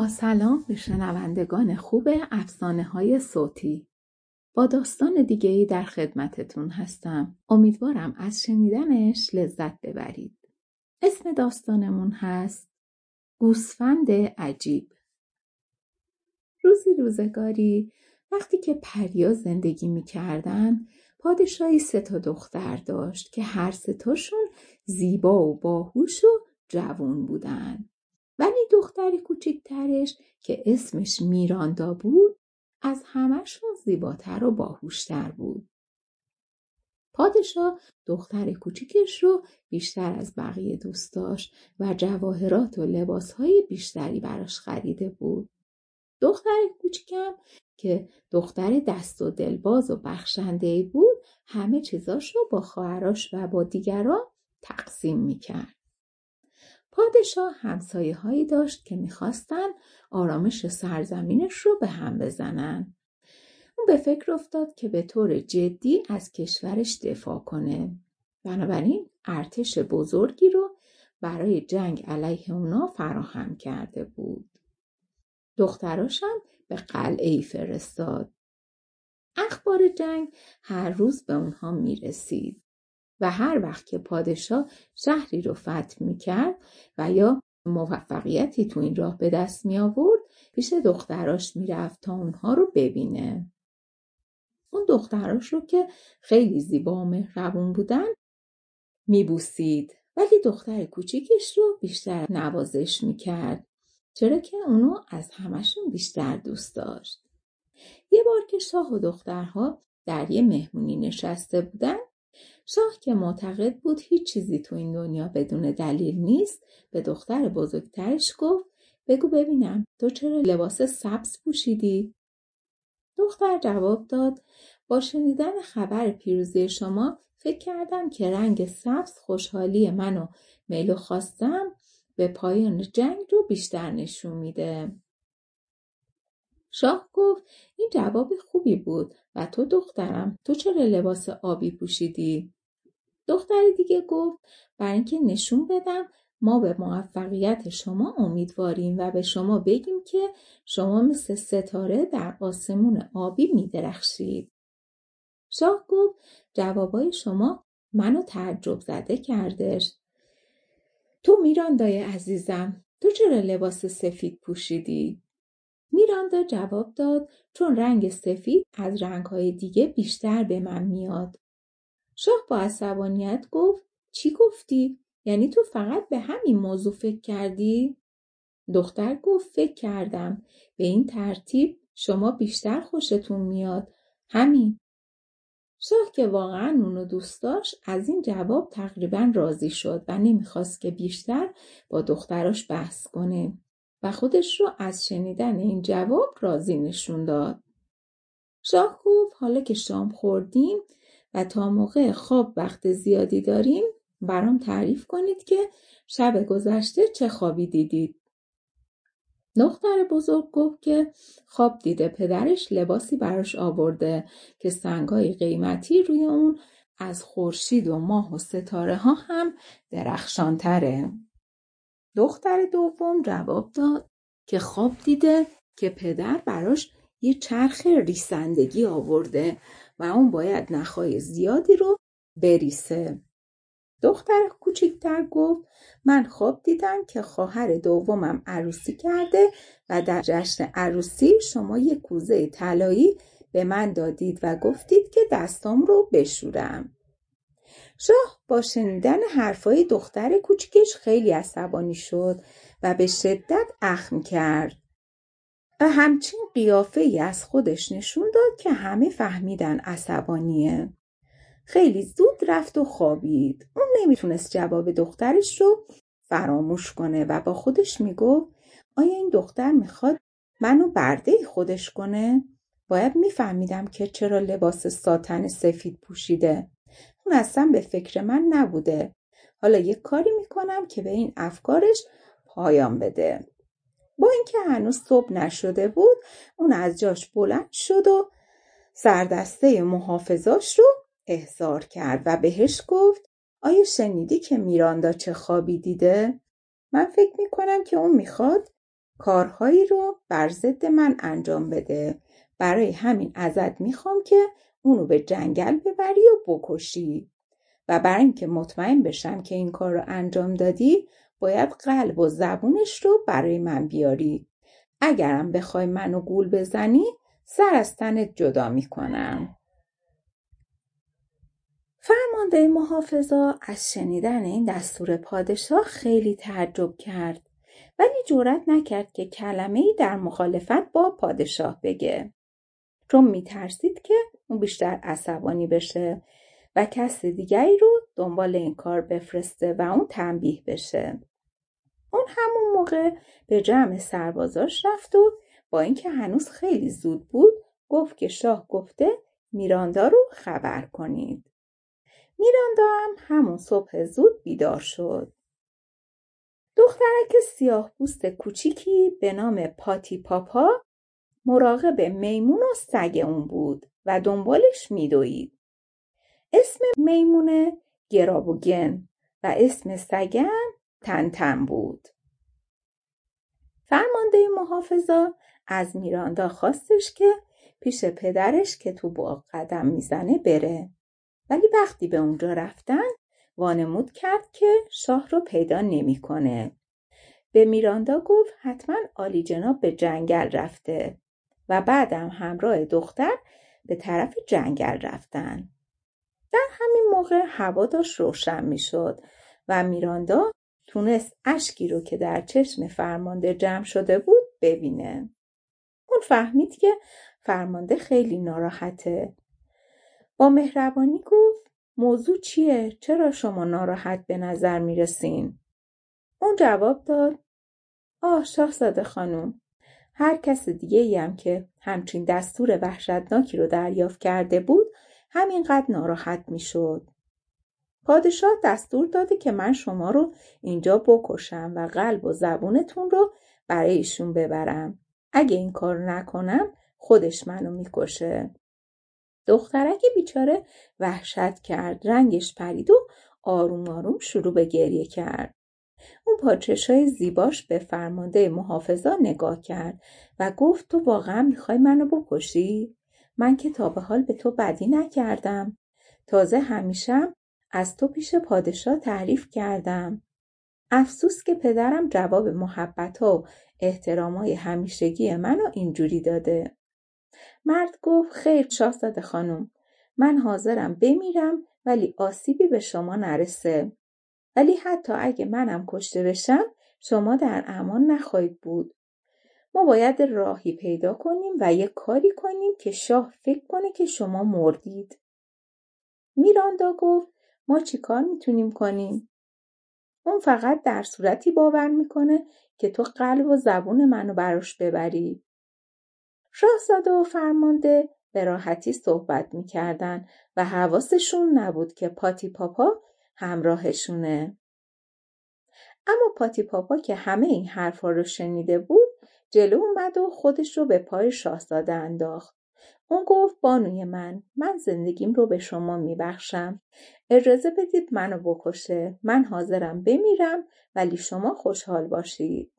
با سلام به شنوندگان خوب افسانه های صوتی. با داستان دیگه ای در خدمتتون هستم. امیدوارم از شنیدنش لذت ببرید. اسم داستانمون هست گوسفند عجیب. روزی روزگاری وقتی که پریا زندگی می‌کردن پادشاهی سه تا دختر داشت که هر سه تاشون زیبا و باهوش و جوون بودن. ولی دختر کوچیکترش که اسمش میراندا بود از همهشون زیباتر و باهوشتر بود. پادشاه دختر کوچیکش رو بیشتر از بقیه دوست داشت و جواهرات و لباسهای بیشتری براش خریده بود. دختر کوچیکم که دختر دست و دلباز و بخشنده بود همه چیزاش رو با خواهراش و با دیگران تقسیم می‌کرد. پادشاه همسایه هایی داشت که می‌خواستن آرامش سرزمینش رو به هم بزنن. اون به فکر افتاد که به طور جدی از کشورش دفاع کنه. بنابراین ارتش بزرگی رو برای جنگ علیه اونا فراهم کرده بود. دختراشم به قلعه ای فرستاد. اخبار جنگ هر روز به اونها می‌رسید. و هر وقت که پادشاه شهری رو فتح می‌کرد و یا موفقیتی تو این راه به دست می آورد پیش دختراش می‌رفت تا اونها رو ببینه. اون دختراش رو که خیلی زیبا و مهربون بودن میبوسید ولی دختر کوچیکش رو بیشتر نوازش می‌کرد چرا که اونو از همشون بیشتر دوست داشت. یه بار که شاه و دخترها در یه مهمونی نشسته بودن شاه که معتقد بود هیچ چیزی تو این دنیا بدون دلیل نیست به دختر بزرگترش گفت بگو ببینم تو چرا لباس سبز پوشیدی؟ دختر جواب داد با شنیدن خبر پیروزی شما فکر کردم که رنگ سبز خوشحالی میل و خواستم به پایان جنگ رو بیشتر نشون میده. شاه گفت این جواب خوبی بود و تو دخترم تو چرا لباس آبی پوشیدی؟ دختر دیگه گفت برای اینکه نشون بدم ما به موفقیت شما امیدواریم و به شما بگیم که شما مثل ستاره در آسمون آبی میدرخشید. شاه گفت جوابای شما منو تعجب زده کردش. تو میراندای عزیزم تو چرا لباس سفید پوشیدی؟ میراندا جواب داد چون رنگ سفید از رنگهای دیگه بیشتر به من میاد. شاه با عصبانیت گفت چی گفتی؟ یعنی تو فقط به همین موضوع فکر کردی؟ دختر گفت فکر کردم به این ترتیب شما بیشتر خوشتون میاد همین شاه که واقعا اونو دوست داشت از این جواب تقریبا راضی شد و نمی‌خواست که بیشتر با دختراش بحث کنه خودش رو از شنیدن این جواب راضی نشون داد. شاه گفت حالا که شام خوردیم و تا موقع خواب وقت زیادی داریم برام تعریف کنید که شب گذشته چه خوابی دیدید. دختر بزرگ گفت که خواب دیده پدرش لباسی براش آورده که سنگای قیمتی روی اون از خورشید و ماه و ستاره ها هم درخشانتره. دختر دوم جواب داد که خواب دیده که پدر براش یه چرخ ریسندگی آورده و اون باید نخای زیادی رو بریسه. دختر کوچیکتر گفت من خواب دیدم که خواهر دومم عروسی کرده و در جشن عروسی شما یه کوزه طلایی به من دادید و گفتید که دستام رو بشورم. شاه با شنیدن حرفای دختر کوچکش خیلی عصبانی شد و به شدت اخم کرد و همچین قیافه ای از خودش نشون داد که همه فهمیدن عصبانیه. خیلی زود رفت و خوابید. اون نمی‌تونست جواب دخترش رو فراموش کنه و با خودش می‌گفت آیا این دختر می‌خواد منو برده خودش کنه؟ باید میفهمیدم که چرا لباس ساتن سفید پوشیده. اون اصلا به فکر من نبوده. حالا یه کاری می‌کنم که به این افکارش پایان بده. با اینکه هنوز صبح نشده بود اون از جاش بلند شد و سردسته محافظاش رو احضار کرد و بهش گفت آیا شنیدی که میراندا چه خوابی دیده؟ من فکر می‌کنم که اون می‌خواد کارهایی رو بر ضد من انجام بده برای همین ازت می‌خوام که اونو به جنگل ببری و بکشی. و برای اینکه مطمئن بشم که این کار رو انجام دادی باید قلب و زبونش رو برای من بیاری. اگرم بخوای منو گول بزنی سر از تنت جدا می‌کنم. فرمانده محافظا از شنیدن این دستور پادشاه خیلی تعجب کرد. ولی جرأت نکرد که کلمه ای در مخالفت با پادشاه بگه. چون میترسید که اون بیشتر عصبانی بشه و کس دیگری رو دنبال این کار بفرسته و اون تنبیه بشه. اون همون موقع به جمع سربازاش رفت و با اینکه هنوز خیلی زود بود گفت که شاه گفته میراندا رو خبر کنید. میراندا هم همون صبح زود بیدار شد. دخترک سیاه بوست کوچیکی به نام پاتی پاپا مراقب میمون و سگ اون بود. و دنبالش میدوید. اسم میمونه گرابوگن و اسم سگم تنتن بود. فرمانده محافظا از میراندا خواستش که پیش پدرش که تو باغ قدم می‌زنه بره. ولی وقتی به اونجا رفتن وانمود کرد که شاه رو پیدا نمی‌کنه. به میراندا گفت حتما آلی جناب به جنگل رفته و بعدم همراه دختر به طرف جنگل رفتن. در همین موقع هوا داشت روشن می‌شد و میراندا تونست اشکی رو که در چشم فرمانده جمع شده بود ببینه. اون فهمید که فرمانده خیلی ناراحته. با مهربانی گفت موضوع چیه؟ چرا شما ناراحت به نظر می‌رسین؟ اون جواب داد آه شاهزاده خانم هر کس دیگه هم که همچین دستور وحشتناکی رو دریافت کرده بود همینقدر ناراحت می‌شد. پادشاه دستور داده که من شما رو اینجا بکشم و قلب و زبونتون رو برای ایشون ببرم. اگه این کار نکنم خودش منو می‌کشه. دخترک بیچاره وحشت کرد. رنگش پرید و آروم آروم شروع به گریه کرد. اون با های زیباش به فرمانده محافظا نگاه کرد و گفت تو واقعا می‌خوای منو بکشی؟ من که تا به حال به تو بدی نکردم. تازه همیشم از تو پیش پادشاه تعریف کردم. افسوس که پدرم جواب محبت و احترامای همیشگی منو اینجوری داده. مرد گفت خیر شاهزاده خانم من حاضرم بمیرم ولی آسیبی به شما نرسه. ولی حتی اگه منم کشته بشم شما در امان نخواهید بود. ما باید راهی پیدا کنیم و یه کاری کنیم که شاه فکر کنه که شما مردید. میراندا گفت ما چیکار می‌تونیم کنیم؟ اون فقط در صورتی باور می‌کنه که تو قلب و زبون منو براش ببری. شاهزاده و فرمانده به راحتی صحبت می‌کردن و حواسشون نبود که پاتی پاپا همراهشونه. اما پاتی پاپا که همه این حرفا رو شنیده بود جلو اومد و خودش رو به پای شاهزاده انداخت. اون گفت بانوی من من زندگیم رو به شما میبخشم. اجازه بدید منو بکشه. من حاضرم بمیرم ولی شما خوشحال باشید.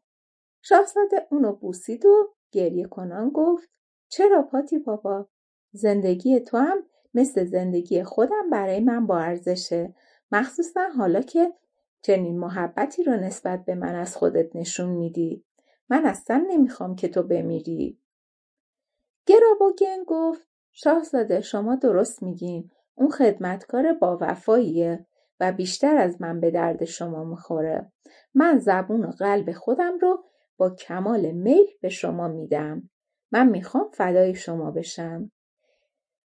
شاهزاده اونو بوسید و گریه کنان گفت چرا پاتی پاپا؟ زندگی تو هم مثل زندگی خودم برای من با ارزشه. مخصوصا حالا که چنین محبتی رو نسبت به من از خودت نشون میدی. من اصلا نمی‌خوام که تو بمیری. گرابوگن گفت شاهزاده شما درست میگین. اون خدمتکار با وفاییه. و بیشتر از من به درد شما می‌خوره. من زبون و قلب خودم رو با کمال میل به شما میدم. من می‌خوام فدای شما بشم.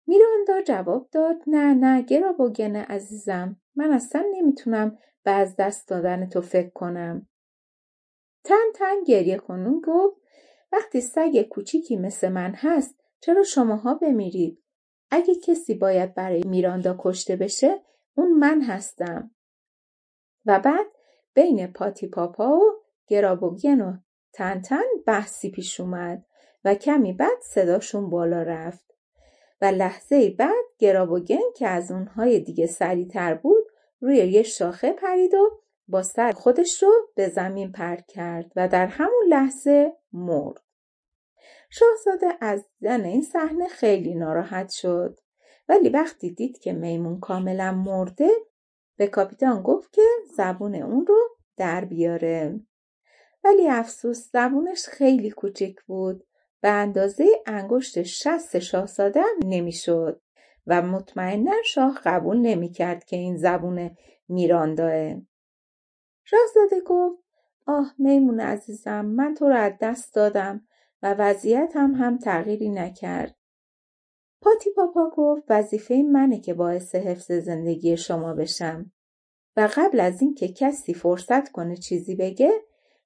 میراندا جواب داد نه نه گرابوگن عزیزم من اصلا نمی‌تونم به از دست دادن تو فکر کنم. تن تن گریه کنون گفت وقتی سگ کوچیکی مثل من هست چرا شماها بمیرید؟ اگه کسی باید برای میراندا کشته بشه اون من هستم. و بعد بین پاتی پاپا و گرابوگن و تن تن بحثی پیش اومد و کمی بعد صداشون بالا رفت و لحظه بعد گرابوگن که از اونهای دیگه سریعتر بود روی یه شاخه پرید و با سر خودش رو به زمین پرت کرد و در همون لحظه مرد. شاهزاده از دیدن این صحنه خیلی ناراحت شد. ولی وقتی دید که میمون کاملا مرده به کاپیتان گفت که زبون اون رو در بیاره. ولی افسوس زبونش خیلی کوچک بود. به اندازه انگشت شست شاهزاده نمی‌شد. و مطمئنا شاه قبول نمی‌کرد که این زبون میرانداه شاهزاده گفت آه میمون عزیزم من تو رو از دست دادم و وضعیتم هم تغییری نکرد پاتی پاپا گفت وظیفه منه که باعث حفظ زندگی شما بشم و قبل از اینکه کسی فرصت کنه چیزی بگه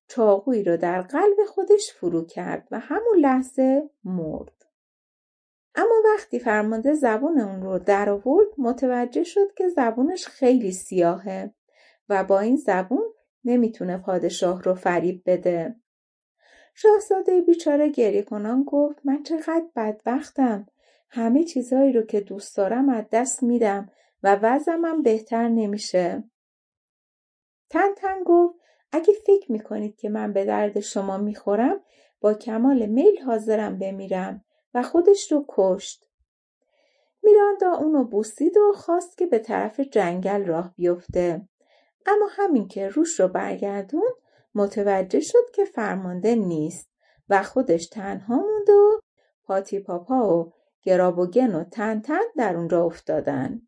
چاقویی رو در قلب خودش فرو کرد و همون لحظه مرد. اما وقتی فرمانده زبون اون رو در آورد متوجه شد که زبونش خیلی سیاهه و با این زبون نمی‌تونه پادشاه رو فریب بده. شاهزاده بیچاره گریه کنان گفت من چقدر بدبختم. همه چیزهایی رو که دوست دارم از دست میدم و وضعم بهتر نمیشه. تن تن گفت اگه فکر می‌کنید که من به درد شما می‌خورم با کمال میل حاضرم بمیرم و خودش رو کشت. میراندا اونو بوسید و خواست که به طرف جنگل راه بیفته. اما همین که روش رو برگردون متوجه شد که فرمانده نیست و خودش تنها مونده و پاتی پاپا و گرابوگن و تن تن در اونجا افتادن.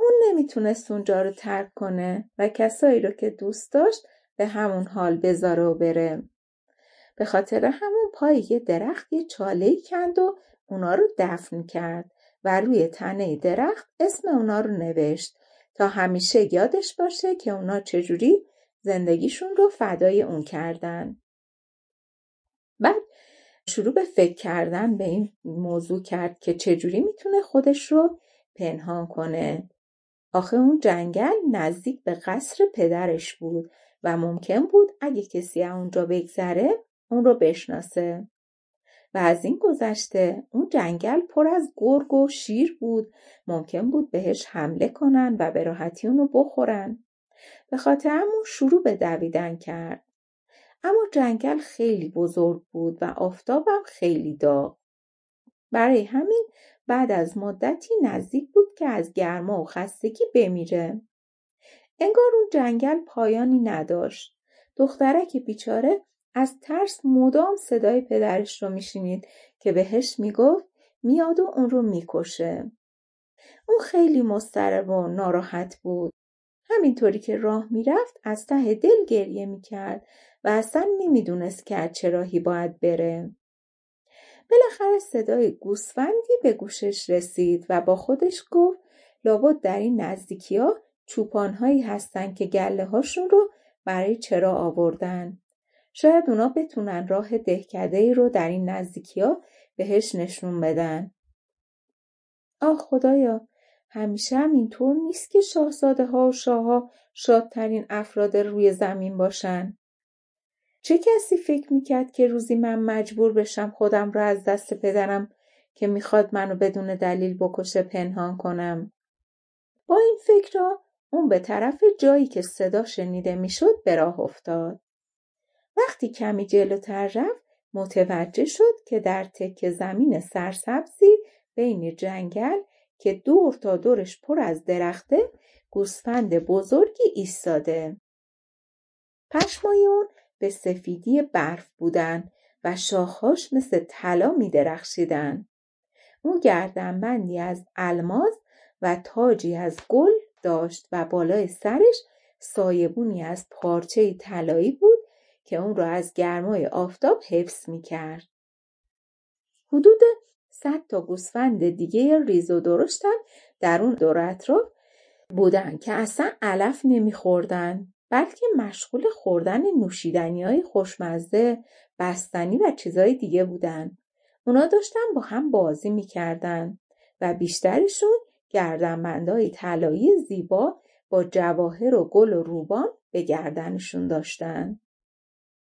اون نمی‌تونست اونجا رو ترک کنه و کسایی رو که دوست داشت به همون حال بذاره و بره. به خاطر همون پای یه درخت یه چاله کند و اونا رو دفن کرد و روی تنه درخت اسم اونا رو نوشت تا همیشه یادش باشه که اونا چجوری زندگیشون رو فدای اون کردن. بعد شروع به فکر کردن به این موضوع کرد که چجوری می‌تونه خودش رو پنهان کنه آخه اون جنگل نزدیک به قصر پدرش بود و ممکن بود اگه کسی اونجا بگذره اون رو بشناسه. و از این گذشته اون جنگل پر از گرگ و شیر بود ممکن بود بهش حمله کنن و به راحتی اونو بخورن. به خاطر همون شروع به دویدن کرد. اما جنگل خیلی بزرگ بود و آفتابم خیلی داغ. برای همین بعد از مدتی نزدیک بود که از گرما و خستگی بمیره. انگار اون جنگل پایانی نداشت. دخترک بیچاره از ترس مدام صدای پدرش رو میشینید که بهش می‌گفت میاد و اون رو می‌کشه. اون خیلی مضطرب و ناراحت بود. همینطوری که راه می‌رفت از ته دل گریه می‌کرد و اصلا نمی‌دونست که چه راهی باید بره. بالاخره صدای گوسفندی به گوشش رسید و با خودش گفت لابد در این نزدیکی ها چوپانهایی هستن که گله هاشون رو برای چرا آوردن. شاید اونا بتونن راه دهکده ای رو در این نزدیکی ها بهش نشون بدن. آه خدایا همیشه هم اینطور نیست که شاهزاده ها و شاه شادترین افراد روی زمین باشن. چه کسی فکر می‌کرد که روزی من مجبور بشم خودم را از دست پدرم که می‌خواد منو بدون دلیل بکشه پنهان کنم. با این فکر را اون به طرف جایی که صدا شنیده می‌شد به راه افتاد. وقتی کمی جلوتر رفت متوجه شد که در تک زمین سرسبزی بین جنگل که دور تا دورش پر از درخته گوسفند بزرگی ایستاده. پشمای اون به سفیدی برف بودن و شاخهاش مثل طلا می درخشیدن. اون گردنبندی از الماس و تاجی از گل داشت و بالای سرش سایبونی از پارچه طلایی بود که اون را از گرمای آفتاب حفظ می کرد. حدود صد تا گوسفند دیگه ریز و درشتم در اون دور اطراف بودن که اصلا علف نمیخوردن بلکه مشغول خوردن نوشیدنی های خوشمزه، بستنی و چیزهای دیگه بودن. اونا داشتن با هم بازی می‌کردن و بیشترشون گردنبندهای طلایی زیبا با جواهر و گل و روبان به گردنشون داشتن.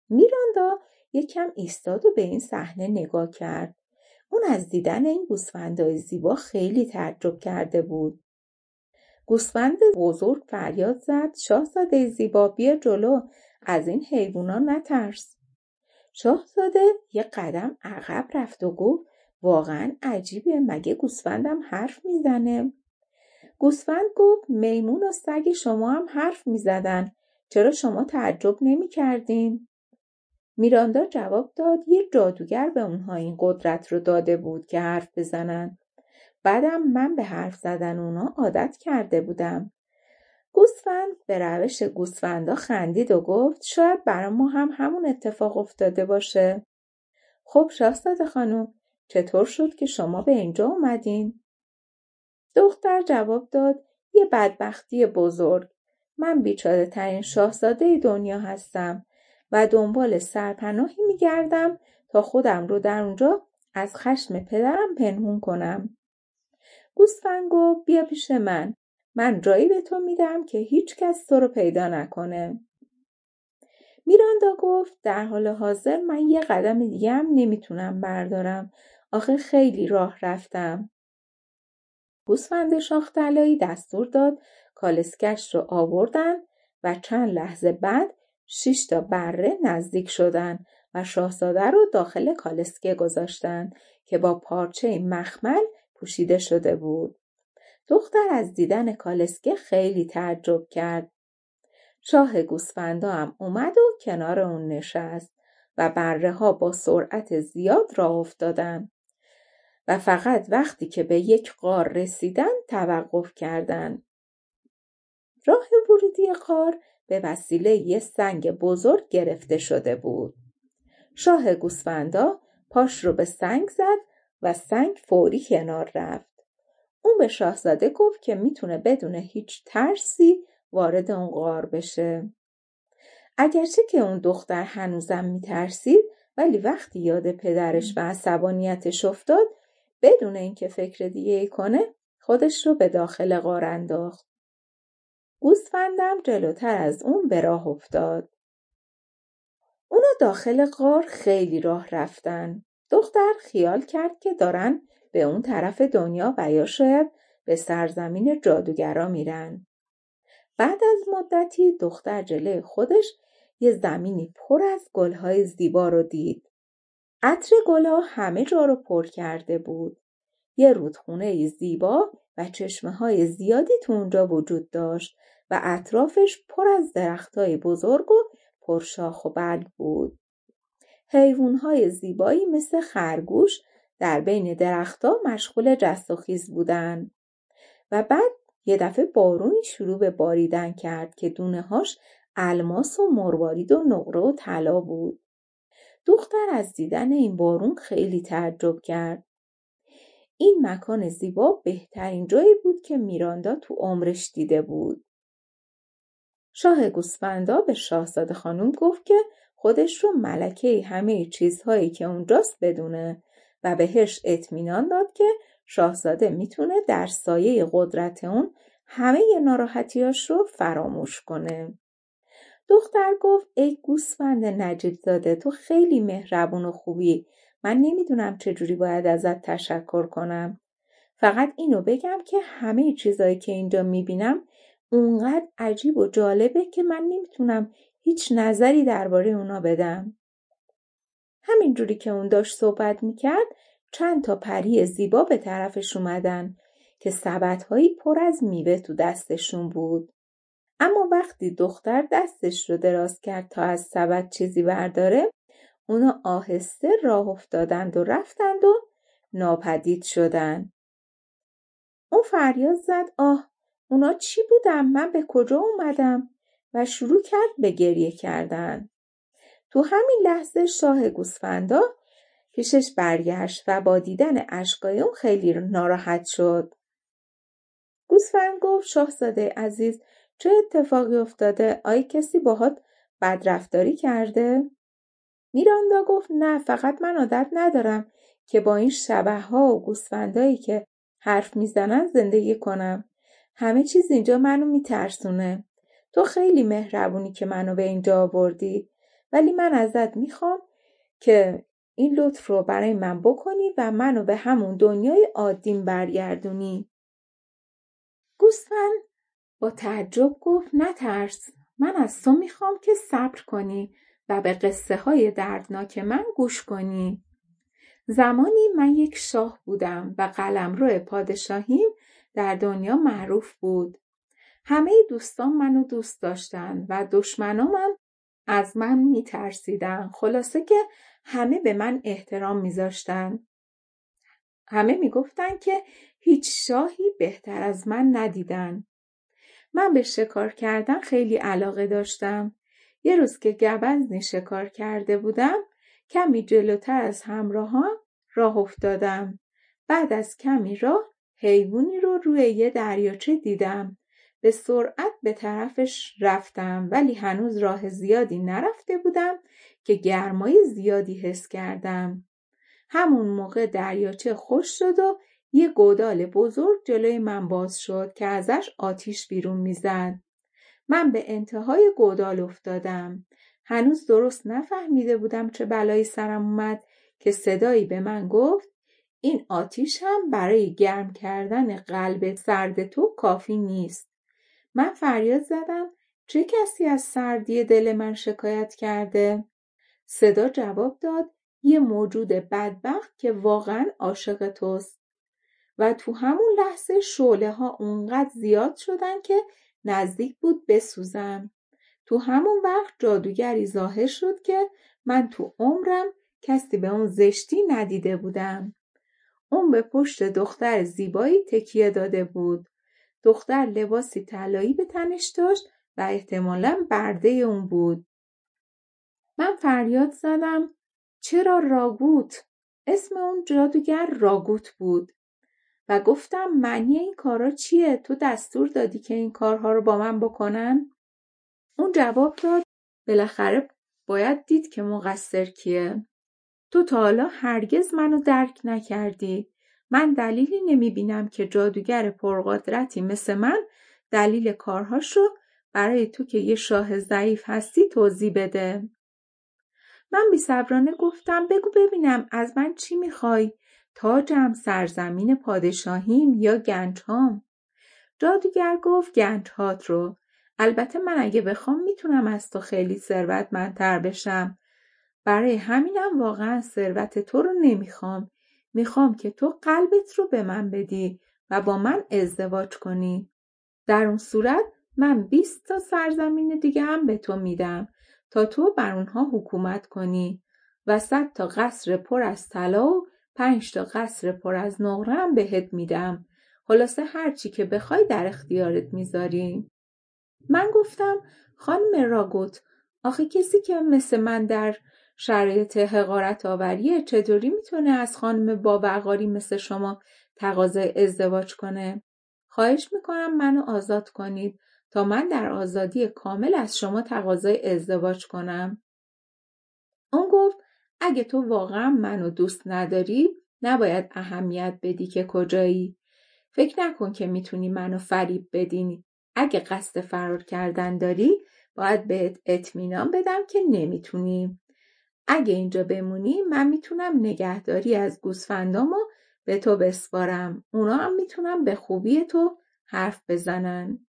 میراندا یکم ایستاد و به این صحنه نگاه کرد. اون از دیدن این گوسفندهای زیبا خیلی تعجب کرده بود. گوسفند بزرگ فریاد زد شاهزاده زیبا بیا جلو از این حیوونا نترس شاهزاده یه قدم عقب رفت و گفت واقعا عجیبه مگه گوسفندم حرف می‌زنه گوسفند گفت میمون و سگ شما هم حرف می‌زدن چرا شما تعجب نمی کردین؟ میراندا جواب داد یه جادوگر به اونها این قدرت رو داده بود که حرف بزنن بعدم من به حرف زدن اونا عادت کرده بودم. گوسفند به روش گوسفندا خندید و گفت شاید برای ما هم همون اتفاق افتاده باشه. خب شاهزاده خانم چطور شد که شما به اینجا اومدین؟ دختر جواب داد یه بدبختی بزرگ. من بیچاره ترین شاهزاده دنیا هستم و دنبال سرپناهی میگردم تا خودم رو در اونجا از خشم پدرم پنهون کنم. گوسفند گفت بیا پیش من. من جایی به تو میدم که هیچ کس تو رو پیدا نکنه. میراندا گفت در حال حاضر من یه قدم دیگه هم نمی‌تونم بردارم. آخه خیلی راه رفتم. گوسفند شاختلایی دستور داد کالسکش رو آوردن و چند لحظه بعد شش تا بره نزدیک شدن و شاهزاده رو داخل کالسکه گذاشتن که با پارچه مخمل پوشیده شده بود. دختر از دیدن کالسکه خیلی تعجب کرد. شاه گوسفندا هم اومد و کنار اون نشست و بره ها با سرعت زیاد راه افتادن و فقط وقتی که به یک قار رسیدن توقف کردند. راه ورودی قار به وسیله یه سنگ بزرگ گرفته شده بود. شاه گوسفندا پاش رو به سنگ زد و سنگ فوری کنار رفت. اون به شاهزاده گفت که می‌تونه بدون هیچ ترسی وارد اون غار بشه. اگرچه که اون دختر هنوزم میترسید ولی وقتی یاد پدرش و عصبانیتش افتاد بدون اینکه فکر دیگه ای کنه خودش رو به داخل غار انداخت. گوسفندم جلوتر از اون به راه افتاد. اونا داخل غار خیلی راه رفتن. دختر خیال کرد که دارن به اون طرف دنیا و یا شاید به سرزمین جادوگرا میرن. بعد از مدتی دختر جلوی خودش یه زمینی پر از گلهای زیبا رو دید. عطر گلها همه جا رو پر کرده بود. یه رودخونه زیبا و چشمه های زیادی تو اونجا وجود داشت و اطرافش پر از درختای بزرگ و پرشاخ و برگ بود. حیوانهای زیبایی مثل خرگوش در بین درختها مشغول جست و خیز بودن و بعد یه دفعه بارونی شروع به باریدن کرد که دونه هاش الماس و مروارید و نقره و طلا بود. دختر از دیدن این بارون خیلی تعجب کرد. این مکان زیبا بهترین جایی بود که میراندا تو عمرش دیده بود. شاه گوسفندا به شاهزاده خانم گفت که خودش رو ملکه همه چیزهایی که اونجاست بدونه و بهش اطمینان داد که شاهزاده می‌تونه در سایه قدرت اون همه ناراحتیاش رو فراموش کنه. دختر گفت ای گوسفند نجیب زاده تو خیلی مهربون و خوبی من نمی‌دونم چجوری باید ازت تشکر کنم. فقط اینو بگم که همه چیزهایی که اینجا می‌بینم اونقدر عجیب و جالبه که من نمی‌تونم هیچ نظری درباره اونا بدم. همینجوری که اون داشت صحبت می‌کرد چند تا پری زیبا به طرفش اومدن که سبدهایی پر از میوه تو دستشون بود. اما وقتی دختر دستش رو دراز کرد تا از سبد چیزی برداره اونا آهسته راه افتادند و رفتند و ناپدید شدند. اون فریاد زد آه اونا چی بودم من به کجا اومدم؟ و شروع کرد به گریه کردن. تو همین لحظه شاه گوسفندا پیشش برگشت و با دیدن اشکای اون خیلی ناراحت شد. گوسفند گفت شاهزاده عزیز چه اتفاقی افتاده؟ آیا کسی باهات بدرفتاری کرده؟ میراندا گفت نه فقط من عادت ندارم که با این شبه ها و گوسفندایی که حرف می‌زنن زندگی کنم. همه چیز اینجا منو میترسونه. تو خیلی مهربونی که منو به اینجا آوردی ولی من ازت می‌خوام که این لطف رو برای من بکنی و منو به همون دنیای عادیم برگردونی. گوسفند با تعجب گفت نترس من از تو می‌خوام که صبر کنی و به قصه های دردناک من گوش کنی. زمانی من یک شاه بودم و قلمرو پادشاهیم در دنیا معروف بود. همه دوستان منو دوست داشتن و دشمنامم از من میترسیدن. خلاصه که همه به من احترام میذاشتن. همه می‌گفتن که هیچ شاهی بهتر از من ندیدن. من به شکار کردن خیلی علاقه داشتم. یه روز که گبزنی شکار کرده بودم کمی جلوتر از همراهان راه افتادم. بعد از کمی راه حیوانی رو روی یه دریاچه دیدم. به سرعت به طرفش رفتم ولی هنوز راه زیادی نرفته بودم که گرمای زیادی حس کردم. همون موقع دریاچه خوش شد و یه گودال بزرگ جلوی من باز شد که ازش آتیش بیرون می‌زد. من به انتهای گودال افتادم. هنوز درست نفهمیده بودم چه بلایی سرم اومد که صدایی به من گفت این آتیش هم برای گرم کردن قلب سرد تو کافی نیست. من فریاد زدم چه کسی از سردی دل من شکایت کرده؟ صدا جواب داد یه موجود بدبخت که واقعا عاشق توست. و تو همون لحظه شعله ها اونقدر زیاد شدن که نزدیک بود بسوزم. تو همون وقت جادوگری ظاهر شد که من تو عمرم کسی به اون زشتی ندیده بودم. اون به پشت دختر زیبایی تکیه داده بود. دختر لباسی طلایی به تنش داشت و احتمالا برده اون بود. من فریاد زدم چرا راگوت؟ اسم اون جادوگر راگوت بود. و گفتم معنی این کارا چیه؟ تو دستور دادی که این کارها رو با من بکنن؟ اون جواب داد بالاخره باید دید که مقصر کیه. تو تا حالا هرگز منو درک نکردی. من دلیلی نمی بینم که جادوگر پرقدرتی مثل من دلیل کارهاشو برای تو که یه شاه ضعیف هستی توضیح بده. من بیصبرانه گفتم بگو ببینم از من چی می‌خوای؟ تاجم سرزمین پادشاهیم یا گنجهام؟ جادوگر گفت گنجهات رو. البته من اگه بخوام می‌تونم از تو خیلی ثروتمندتر بشم. برای همینم واقعا ثروت تو رو نمی‌خوام. می‌خوام که تو قلبت رو به من بدی و با من ازدواج کنی. در اون صورت من 20 تا سرزمین دیگه هم به تو میدم تا تو بر اونها حکومت کنی و صد تا قصر پر از طلا و پنج تا قصر پر از نقره هم بهت میدم. خلاصه هر چی که بخوای در اختیارت می‌ذاری. من گفتم خانم راگوت آخه کسی که مثل من در شرایط حقارت آوریه چطوری می‌تونه از خانم با وقاری مثل شما تقاضای ازدواج کنه؟ خواهش می‌کنم منو آزاد کنید تا من در آزادی کامل از شما تقاضای ازدواج کنم. اون گفت اگه تو واقعا منو دوست نداری نباید اهمیت بدی که کجایی. فکر نکن که می‌تونی منو فریب بدینی اگه قصد فرار کردن داری باید بهت اطمینان بدم که نمی‌تونی. اگه اینجا بمونی من می‌تونم نگهداری از گوسفندامو به تو بسپارم. اونا هم می‌تونم به خوبی تو حرف بزنن.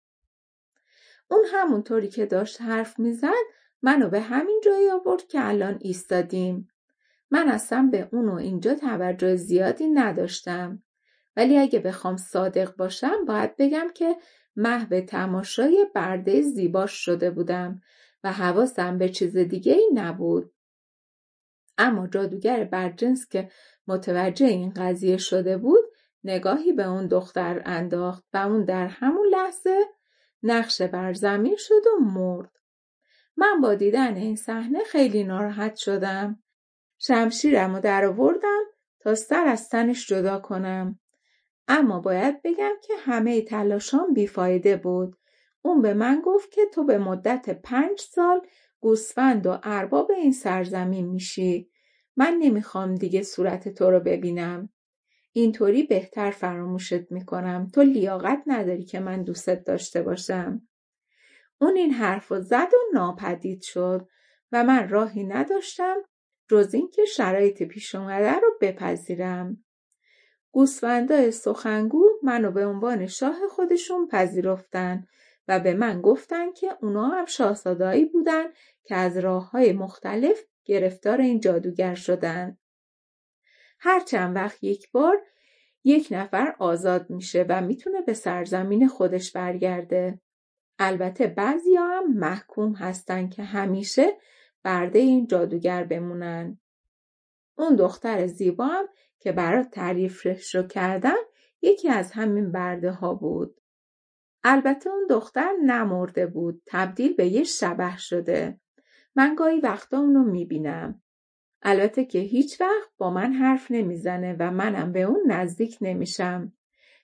اون همونطوری که داشت حرف می‌زد منو به همین جایی آورد که الان ایستادیم. من اصلا به اونو اینجا توجه زیادی نداشتم. ولی اگه بخوام صادق باشم باید بگم که محو تماشای برده زیباش شده بودم و حواسم به چیز دیگه ای نبود. اما جادوگر برجنس که متوجه این قضیه شده بود نگاهی به اون دختر انداخت و اون در همون لحظه نقشه بر زمین شد و مرد. من با دیدن این صحنه خیلی ناراحت شدم. شمشیرم رو در آوردم تا سر از تنش جدا کنم. اما باید بگم که همه تلاشام بیفایده بود. اون به من گفت که تو به مدت پنج سال گوسفند و ارباب این سرزمین میشی. من نمی‌خوام دیگه صورت تو رو ببینم. اینطوری بهتر فراموشت می‌کنم. تو لیاقت نداری که من دوستت داشته باشم. اون این حرف و زد و ناپدید شد و من راهی نداشتم جز اینکه شرایط پیش اومده رو بپذیرم. گوسفندای سخنگو منو به عنوان شاه خودشون پذیرفتن و به من گفتن که اونا هم شاهزادهایی بودن که از راه های مختلف گرفتار این جادوگر شدن. هر چند وقت یک بار یک نفر آزاد میشه و می‌تونه به سرزمین خودش برگرده. البته بعضی هم محکوم هستن که همیشه برده این جادوگر بمونن. اون دختر زیبا هم که برات تعریفش رو کردم یکی از همین برده ها بود. البته اون دختر نمرده بود تبدیل به یه شبه شده. من گاهی وقتا اونو می‌بینم. البته که هیچ وقت با من حرف نمی‌زنه و منم به اون نزدیک نمیشم.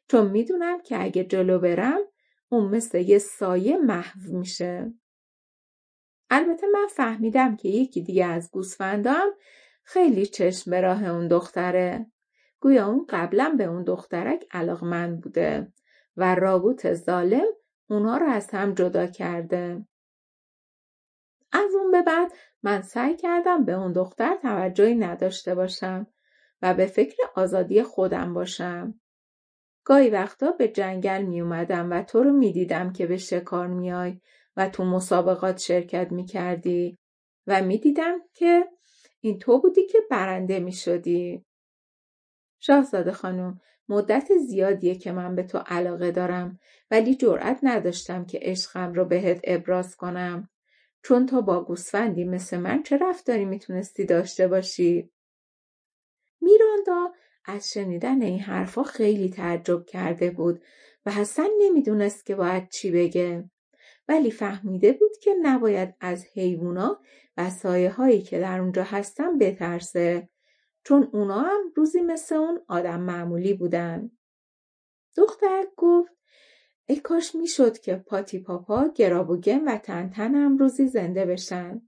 چون می‌دونم که اگه جلو برم اون مثل یه سایه محو میشه. البته من فهمیدم که یکی دیگه از گوسفندام خیلی چشم به راه اون دختره. گویا اون قبلا به اون دخترک علاقمند بوده و راگوت ظالم اونا رو از هم جدا کرده. از اون به بعد من سعی کردم به اون دختر توجهی نداشته باشم و به فکر آزادی خودم باشم. گاهی وقتا به جنگل می اومدم و تو رو می دیدم که به شکار میای و تو مسابقات شرکت می کردی و می دیدم که این تو بودی که برنده می شدی. شاهزاده خانم مدت زیادیه که من به تو علاقه دارم ولی جرأت نداشتم که عشقم رو بهت ابراز کنم چون تو با گوسفندی مثل من چه رفتاری می‌تونستی داشته باشی؟ میراندا از شنیدن این حرفا خیلی تعجب کرده بود و حسن نمی‌دونست که باید چی بگه. ولی فهمیده بود که نباید از حیوونا و سایه هایی که در اونجا هستن بترسه چون اونا هم روزی مثل اون آدم معمولی بودن. دختر گفت ای کاش می‌شد که پاتی پاپا گرابوگن و تنتن هم روزی زنده بشن.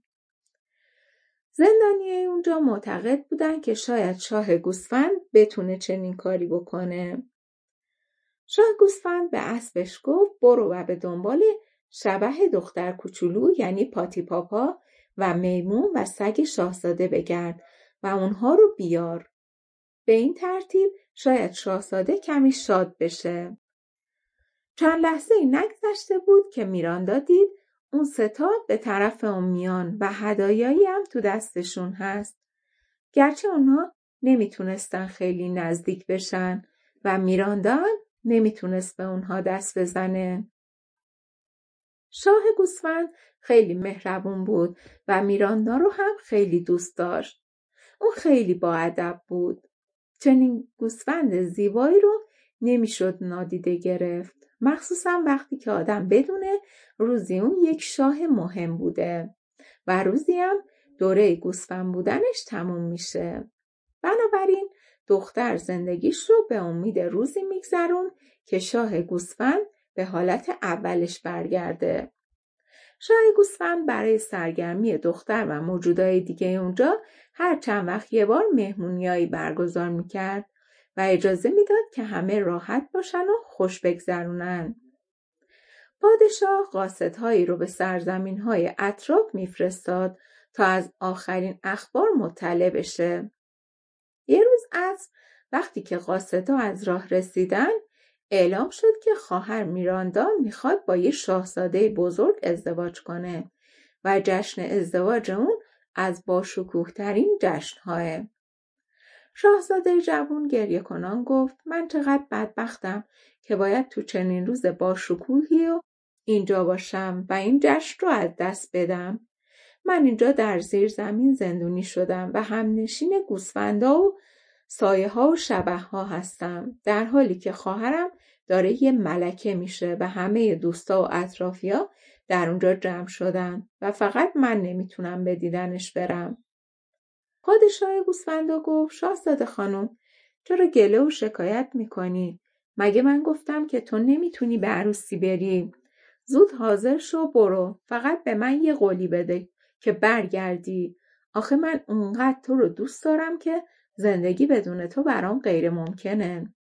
زندانی اونجا معتقد بودن که شاید شاه گوسفند بتونه چنین کاری بکنه. شاه گوسفند به اسبش گفت برو و به دنبال شبه دختر کوچولو یعنی پاتی پاپا و میمون و سگ شاهزاده بگرد و اونها رو بیار. به این ترتیب شاید شاهزاده کمی شاد بشه. چند لحظه ای نگذشته بود که میراندا دید اون ستا به طرف اون میان و هدایایی هم تو دستشون هست. گرچه اونها نمی‌تونستن خیلی نزدیک بشن و میراندا هم نمی‌تونست به اونها دست بزنه. شاه گوسفند خیلی مهربون بود و میراندا رو هم خیلی دوست داشت. اون خیلی باادب بود. چنین گوسفند زیبایی رو نمی‌شد نادیده گرفت. مخصوصا وقتی که آدم بدونه روزی اون یک شاه مهم بوده و روزی هم دوره گوسفند بودنش تموم میشه. بنابراین دختر زندگیش رو به امید روزی میگذرون که شاه گوسفند به حالت اولش برگرده. شاه گوسفند برای سرگرمی دختر و موجودای دیگه اونجا هر چند وقت یه بار مهمونیایی برگزار می‌کرد و اجازه می‌داد که همه راحت باشن و خوش بگذرونن. پادشاه قاصدهایی رو به سرزمین های اطراف میفرستاد تا از آخرین اخبار مطلع بشه. یه روز از وقتی که قاصدها از راه رسیدن اعلام شد که خواهر میراندا می‌خواد با یه شاهزاده بزرگ ازدواج کنه و جشن ازدواج اون از باشکوه ترین جشنهاه. شاهزاده جوون گریه کنان گفت من چقدر بدبختم که باید تو چنین روز باشکوهی و اینجا باشم و این جشن رو از دست بدم. من اینجا در زیر زمین زندونی شدم و همنشین گوسفندا و سایه ها و شبه ها هستم در حالی که خواهرم داره یه ملکه میشه و همه دوستا و اطرافیا در اونجا جمع شدن و فقط من نمی‌تونم به دیدنش برم. پادشاه گوسفندا گفت شاهزاده خانم چرا گله و شکایت می‌کنی؟ مگه من گفتم که تو نمی‌تونی به عروسی بری؟ زود حاضر شو برو فقط به من یه قولی بده که برگردی آخه من اونقدر تو رو دوست دارم که زندگی بدون تو برام غیر ممکنه.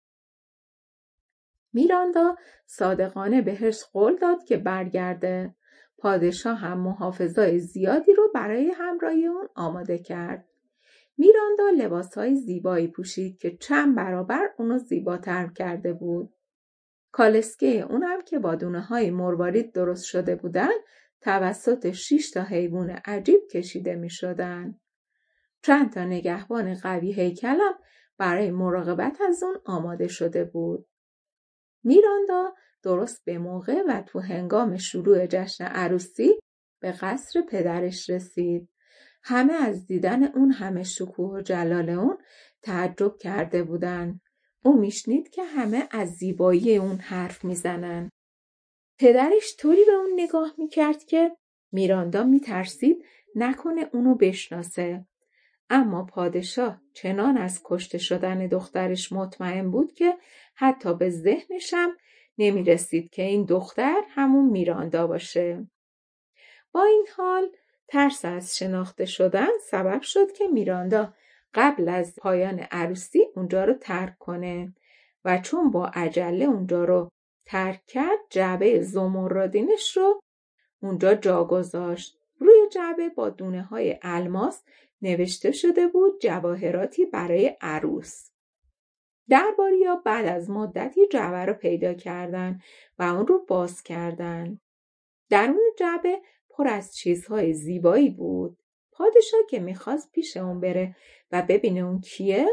میراندا صادقانه بهش قول داد که برگرده. پادشاه هم محافظای زیادی رو برای همراهی اون آماده کرد. میراندا لباسهای زیبایی پوشید که چند برابر اونو زیباتر کرده بود. کالسکه اونم که با دونه های مروارید درست شده بودن توسط شش تا حیوان عجیب کشیده می شدن. چند تا نگهبان قوی هیکلم برای مراقبت از اون آماده شده بود. میراندا درست به موقع و تو هنگام شروع جشن عروسی به قصر پدرش رسید. همه از دیدن اون همه شکوه و جلال اون تعجب کرده بودن. او میشنید که همه از زیبایی اون حرف می‌زنن. پدرش طوری به اون نگاه می‌کرد که میراندا میترسید نکنه اونو بشناسه. اما پادشاه چنان از کشته شدن دخترش مطمئن بود که حتی به ذهنشم نمی رسید که این دختر همون میراندا باشه. با این حال ترس از شناخته شدن سبب شد که میراندا قبل از پایان عروسی اونجا رو ترک کنه و چون با عجله اونجا رو ترک کرد جعبه زمردینش رو اونجا جا گذاشت. روی جعبه با دونه های الماس نوشته شده بود جواهراتی برای عروس. درباریا بعد از مدتی جعبه رو پیدا کردن و اون رو باز کردن. درون جعبه پر از چیزهای زیبایی بود. پادشاه که می‌خواست پیش اون بره و ببینه اون کیه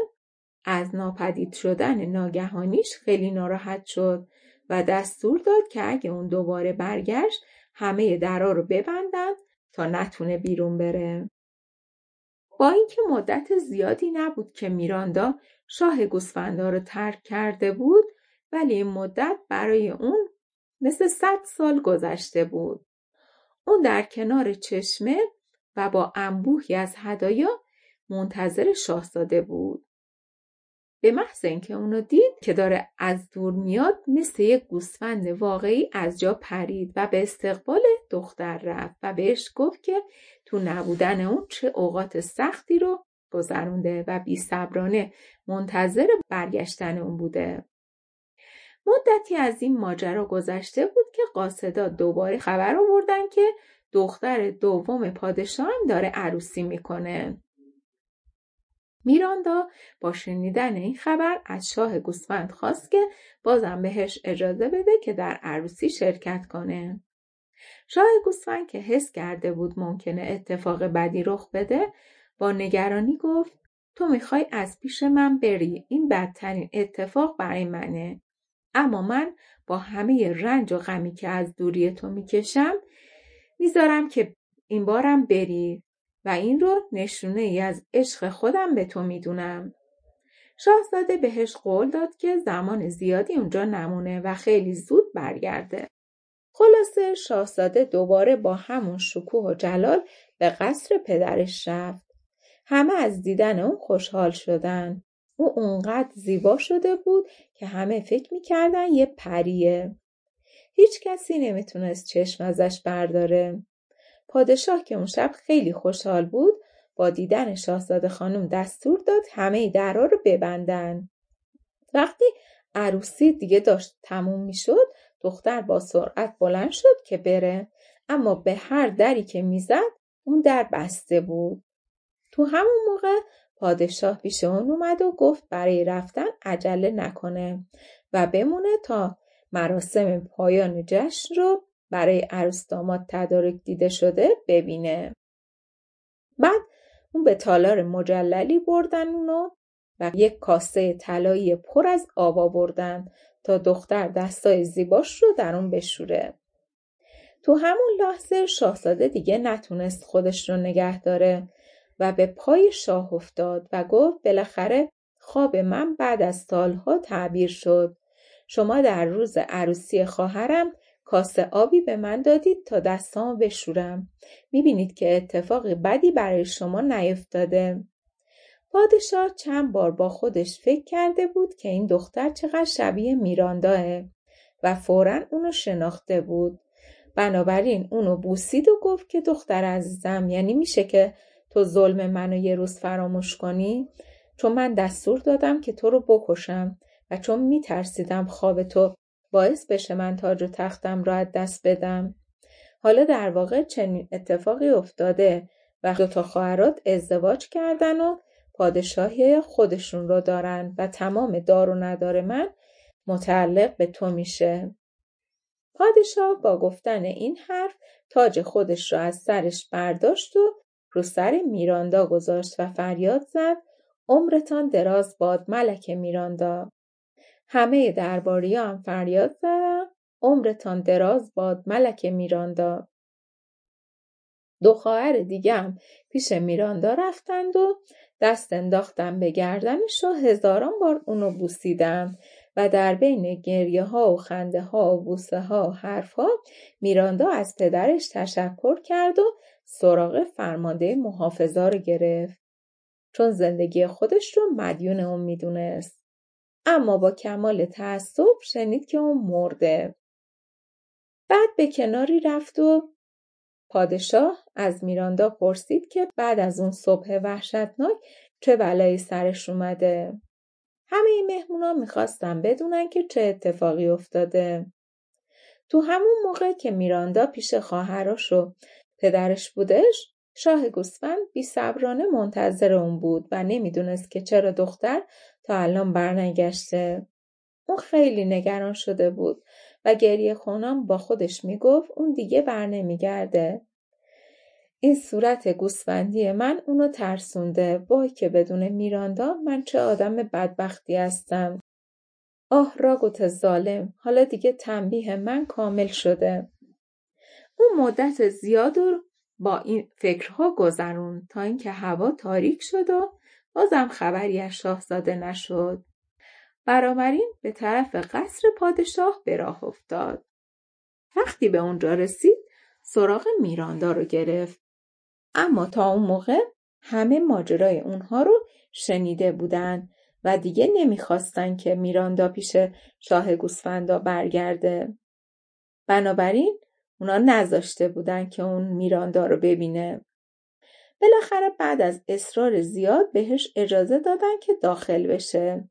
از ناپدید شدن ناگهانیش خیلی ناراحت شد و دستور داد که اگه اون دوباره برگشت همه درا رو ببندن تا نتونه بیرون بره. با اینکه مدت زیادی نبود که میراندا شاه گوسفندا رو ترک کرده بود ولی این مدت برای اون مثل صد سال گذشته بود. اون در کنار چشمه و با انبوهی از هدایا منتظر شاهزاده بود. به محض اینکه اونو دید که داره از دور میاد مثل یک گوسفند واقعی از جا پرید و به استقبال دختر رفت و بهش گفت که تو نبودن اون چه اوقات سختی رو گذرونده و بی صبرانه منتظر برگشتن اون بوده. مدتی از این ماجرا گذشته بود که قاصدا دوباره خبر آوردن که دختر دوم پادشاه داره عروسی می‌کنه. میراندا با شنیدن این خبر از شاه گوسفند خواست که بازم بهش اجازه بده که در عروسی شرکت کنه. شاه گوسفند که حس کرده بود ممکنه اتفاق بدی رخ بده با نگرانی گفت تو می‌خوای از پیش من بری این بدترین اتفاق برای منه اما من با همه رنج و غمی که از دوری تو می‌کشم می‌ذارم که این بارم بری و این رو نشونه ای از عشق خودم به تو می‌دونم. شاهزاده بهش قول داد که زمان زیادی اونجا نمونه و خیلی زود برگرده. خلاصه شاهزاده دوباره با همون شکوه و جلال به قصر پدرش رفت. همه از دیدن اون خوشحال شدن. او اونقدر زیبا شده بود که همه فکر می‌کردن یه پریه. هیچ کسی نمی‌تونست چشم ازش برداره. پادشاه که اون شب خیلی خوشحال بود با دیدن شاهزاده خانم دستور داد همه درا رو ببندن. وقتی عروسی دیگه داشت تموم می‌شد دختر با سرعت بلند شد که بره اما به هر دری که می‌زد اون در بسته بود. تو همون موقع پادشاه پیش اون اومد و گفت برای رفتن عجله نکنه و بمونه تا مراسم پایان جشن رو برای عروس داماد تدارک دیده شده ببینه. بعد اون به تالار مجللی بردن اونو و یک کاسه طلایی پر از آب آوردن تا دختر دستای زیباش رو در اون بشوره. تو همون لحظه شاهزاده دیگه نتونست خودش رو نگه داره و به پای شاه افتاد و گفت بالاخره خواب من بعد از سالها تعبیر شد. شما در روز عروسی خواهرم کاسه آبی به من دادید تا دستامو بشورم. می‌بینید که اتفاقی بدی برای شما نیفتاده. پادشاه چند بار با خودش فکر کرده بود که این دختر چقدر شبیه میرانداه و فورا اونو شناخته بود. بنابراین اونو بوسید و گفت که دختر عزیزم یعنی میشه که تو ظلم منو یه روز فراموش کنی؟ چون من دستور دادم که تو رو بکشم و چون میترسیدم خواب تو باعث بشه من تاج و تختم را از دست بدم. حالا در واقع چنین اتفاقی افتاده و دو تا خواهرات ازدواج کردن و پادشاهی خودشون رو دارن و تمام دار و ندار من متعلق به تو میشه. پادشاه با گفتن این حرف تاج خودش را از سرش برداشت و رو سر میراندا گذاشت و فریاد زد عمرتان دراز باد ملک میراندا. همه درباری هم فریاد زدن عمرتان دراز باد ملک میراندا. دو خواهر دیگه هم پیش میراندا رفتند و دست انداختن به گردنش و هزاران بار اونو بوسیدن و در بین گریه ها و خنده ها و بوسه ها و حرف ها میراندا از پدرش تشکر کرد و سراغ فرمانده محافظا رو گرفت. چون زندگی خودش رو مدیون اون می‌دونست. اما با کمال تعصب شنید که اون مرده. بعد به کناری رفت و پادشاه از میراندا پرسید که بعد از اون صبح وحشتناک چه بلایی سرش اومده. همه این مهمونا می‌خواستن بدونن که چه اتفاقی افتاده. تو همون موقع که میراندا پیش خواهرش و پدرش بودش شاه گوسفند بی صبرانه منتظر اون بود و نمی‌دونست که چرا دختر تا الان برنگشته. اون خیلی نگران شده بود. و گریه خونم با خودش می‌گفت اون دیگه بر نمیگرده. این صورت گوسفندی من اونو ترسونده. وای که بدون میراندا من چه آدم بدبختی هستم. آه راگوت ظالم حالا دیگه تنبیه من کامل شده. اون مدت زیاد رو با این فکرها گذرون تا اینکه هوا تاریک شد و بازم خبری از شاهزاده نشد. بنابراین به طرف قصر پادشاه به راه افتاد وقتی به اونجا رسید سراغ میراندا رو گرفت اما تا اون موقع همه ماجرای اونها رو شنیده بودن و دیگه نمی‌خواستن که میراندا پیش شاه گوسفندا برگرده. بنابراین اونا نذاشته بودن که اون میراندا رو ببینه. بالاخره بعد از اصرار زیاد بهش اجازه دادن که داخل بشه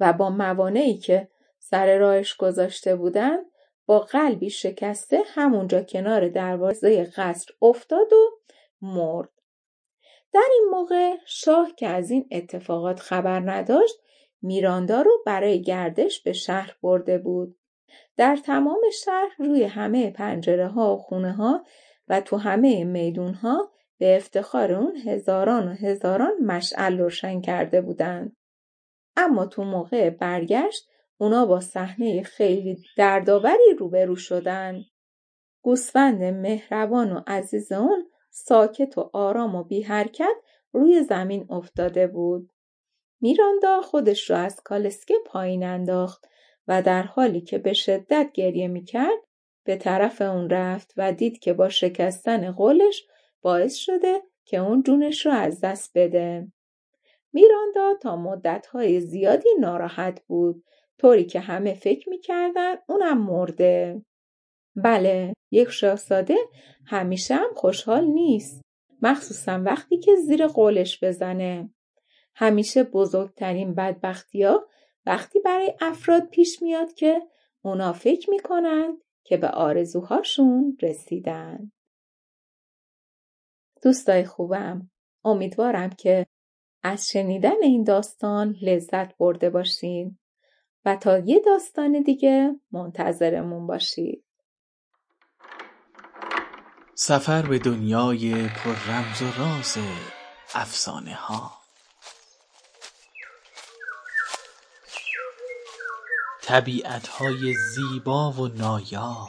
و با موانعی که سر راهش گذاشته بودن با قلبی شکسته همونجا کنار دروازه قصر افتاد و مرد. در این موقع شاه که از این اتفاقات خبر نداشت میراندا رو برای گردش به شهر برده بود. در تمام شهر روی همه پنجره ها و خونه ها و تو همه میدون ها به افتخار اون هزاران و هزاران مشعل روشن کرده بودند. اما تو موقع برگشت اونا با صحنه خیلی دردآوری روبرو شدن. گوسفند مهربان و عزیز اون ساکت و آرام و بی حرکت روی زمین افتاده بود. میراندا خودش را از کالسکه پایین انداخت و در حالی که به شدت گریه می‌کرد به طرف اون رفت و دید که با شکستن قولش باعث شده که اون جونش رو از دست بده. میراندا تا مدتهای زیادی ناراحت بود. طوری که همه فکر می‌کردن اونم مرده. بله یک شاهزاده همیشه هم خوشحال نیست. مخصوصا وقتی که زیر قولش بزنه. همیشه بزرگترین بدبختیا وقتی برای افراد پیش میاد که اونا فکر می‌کنن که به آرزوهاشون رسیدن. دوستای خوبم امیدوارم که از شنیدن این داستان لذت برده باشین و تا یه داستان دیگه منتظرمون باشید. سفر به دنیای پر رمز و راز افسانه ها. طبیعت های زیبا و نایاب.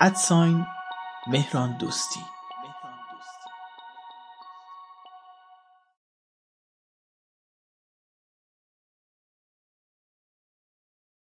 ادساین مهران دوستی.